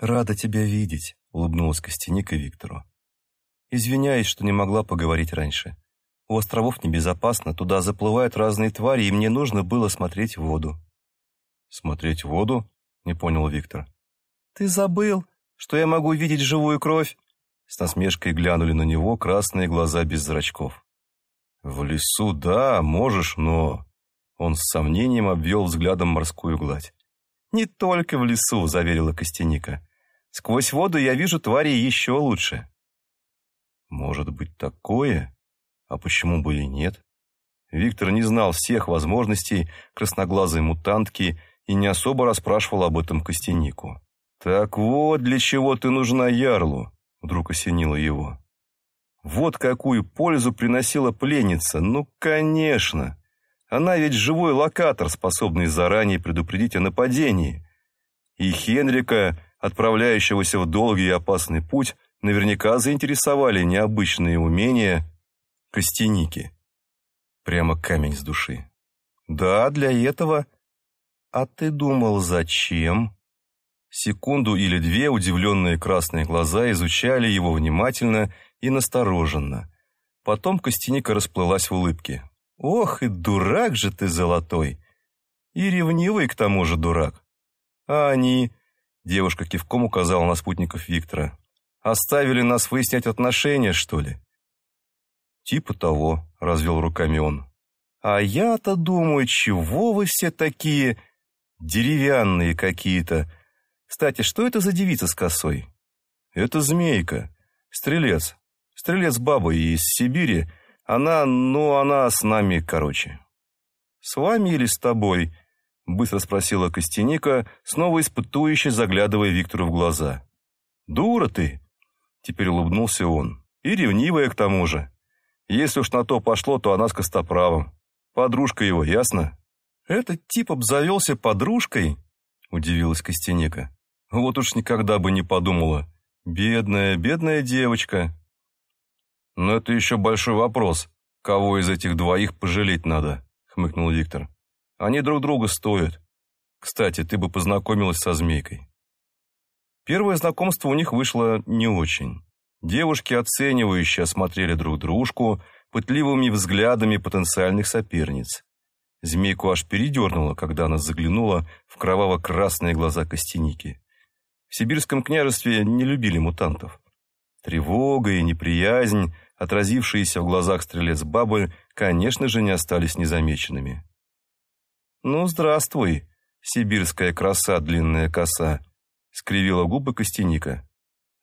«Рада тебя видеть», — улыбнулась Костяника Виктору. «Извиняюсь, что не могла поговорить раньше. У островов небезопасно, туда заплывают разные твари, и мне нужно было смотреть в воду». «Смотреть в воду?» — не понял Виктор. «Ты забыл, что я могу видеть живую кровь?» С насмешкой глянули на него красные глаза без зрачков. «В лесу, да, можешь, но...» Он с сомнением обвел взглядом морскую гладь. «Не только в лесу», — заверила Костяника. «Сквозь воду я вижу твари еще лучше». «Может быть, такое? А почему бы и нет?» Виктор не знал всех возможностей красноглазой мутантки и не особо расспрашивал об этом Костянику. «Так вот, для чего ты нужна Ярлу?» — вдруг осенило его. «Вот какую пользу приносила пленница! Ну, конечно! Она ведь живой локатор, способный заранее предупредить о нападении. И Хенрика, отправляющегося в долгий и опасный путь, наверняка заинтересовали необычные умения Костяники. Прямо камень с души. Да, для этого. А ты думал, зачем?» Секунду или две удивленные красные глаза изучали его внимательно и настороженно. Потом Костяника расплылась в улыбке. «Ох, и дурак же ты золотой! И ревнивый к тому же дурак! А они...» Девушка кивком указала на спутников Виктора. «Оставили нас выяснять отношения, что ли?» «Типа того», — развел руками он. «А я-то думаю, чего вы все такие деревянные какие-то?» Кстати, что это за девица с косой? Это змейка. Стрелец. Стрелец баба из Сибири. Она, ну, она с нами, короче. С вами или с тобой? Быстро спросила Костяника, снова испытующе заглядывая Виктору в глаза. Дура ты! Теперь улыбнулся он. И ревнивая к тому же. Если уж на то пошло, то она с Костоправом. Подружка его, ясно? Этот тип обзавелся подружкой? Удивилась Костяника. Вот уж никогда бы не подумала. Бедная, бедная девочка. Но это еще большой вопрос. Кого из этих двоих пожалеть надо? Хмыкнул Виктор. Они друг друга стоят. Кстати, ты бы познакомилась со змейкой. Первое знакомство у них вышло не очень. Девушки оценивающе осмотрели друг дружку пытливыми взглядами потенциальных соперниц. Змейку аж передернуло, когда она заглянула в кроваво-красные глаза Костяники. В сибирском княжестве не любили мутантов. Тревога и неприязнь, отразившиеся в глазах стрелец бабы, конечно же, не остались незамеченными. «Ну, здравствуй, сибирская краса, длинная коса», — скривила губы Костяника.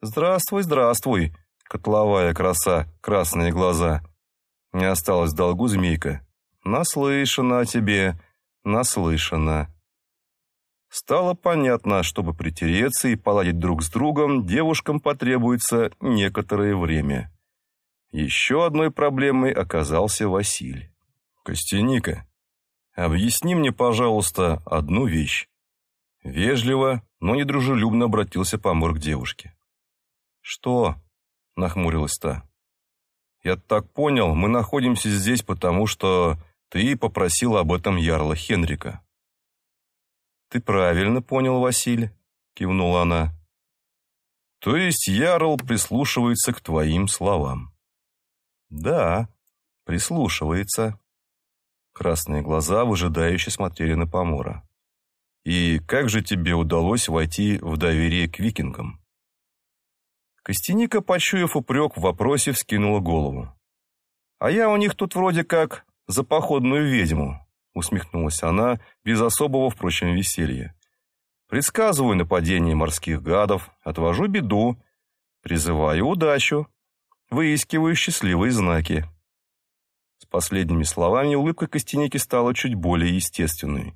«Здравствуй, здравствуй, котловая краса, красные глаза». Не осталось в долгу змейка. «Наслышана о тебе, наслышана». Стало понятно, чтобы притереться и поладить друг с другом, девушкам потребуется некоторое время. Еще одной проблемой оказался Василий. «Костяника, объясни мне, пожалуйста, одну вещь». Вежливо, но недружелюбно обратился помор к девушке. «Что?» — нахмурилась та. «Я так понял, мы находимся здесь потому, что ты попросила об этом ярла Хенрика». «Ты правильно понял, Василий», — кивнула она. «То есть Ярл прислушивается к твоим словам?» «Да, прислушивается». Красные глаза выжидающе смотрели на Помора. «И как же тебе удалось войти в доверие к викингам?» Костяника, почуяв упрек в вопросе, вскинула голову. «А я у них тут вроде как за походную ведьму усмехнулась она, без особого, впрочем, веселья. Предсказываю нападение морских гадов, отвожу беду, призываю удачу, выискиваю счастливые знаки. С последними словами улыбка Костяники стала чуть более естественной.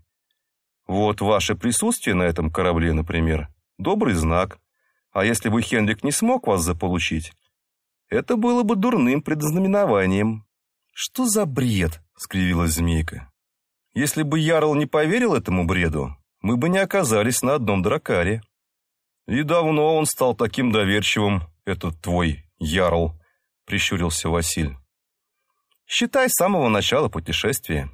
Вот ваше присутствие на этом корабле, например, добрый знак. А если бы Хенрик не смог вас заполучить, это было бы дурным предзнаменованием. Что за бред? — скривилась змейка. Если бы Ярл не поверил этому бреду, мы бы не оказались на одном дракаре. И давно он стал таким доверчивым, этот твой Ярл, прищурился Василь. Считай, с самого начала путешествия.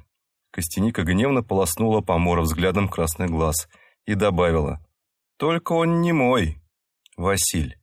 Костяника гневно полоснула Помора взглядом красный глаз и добавила. Только он не мой, Василь,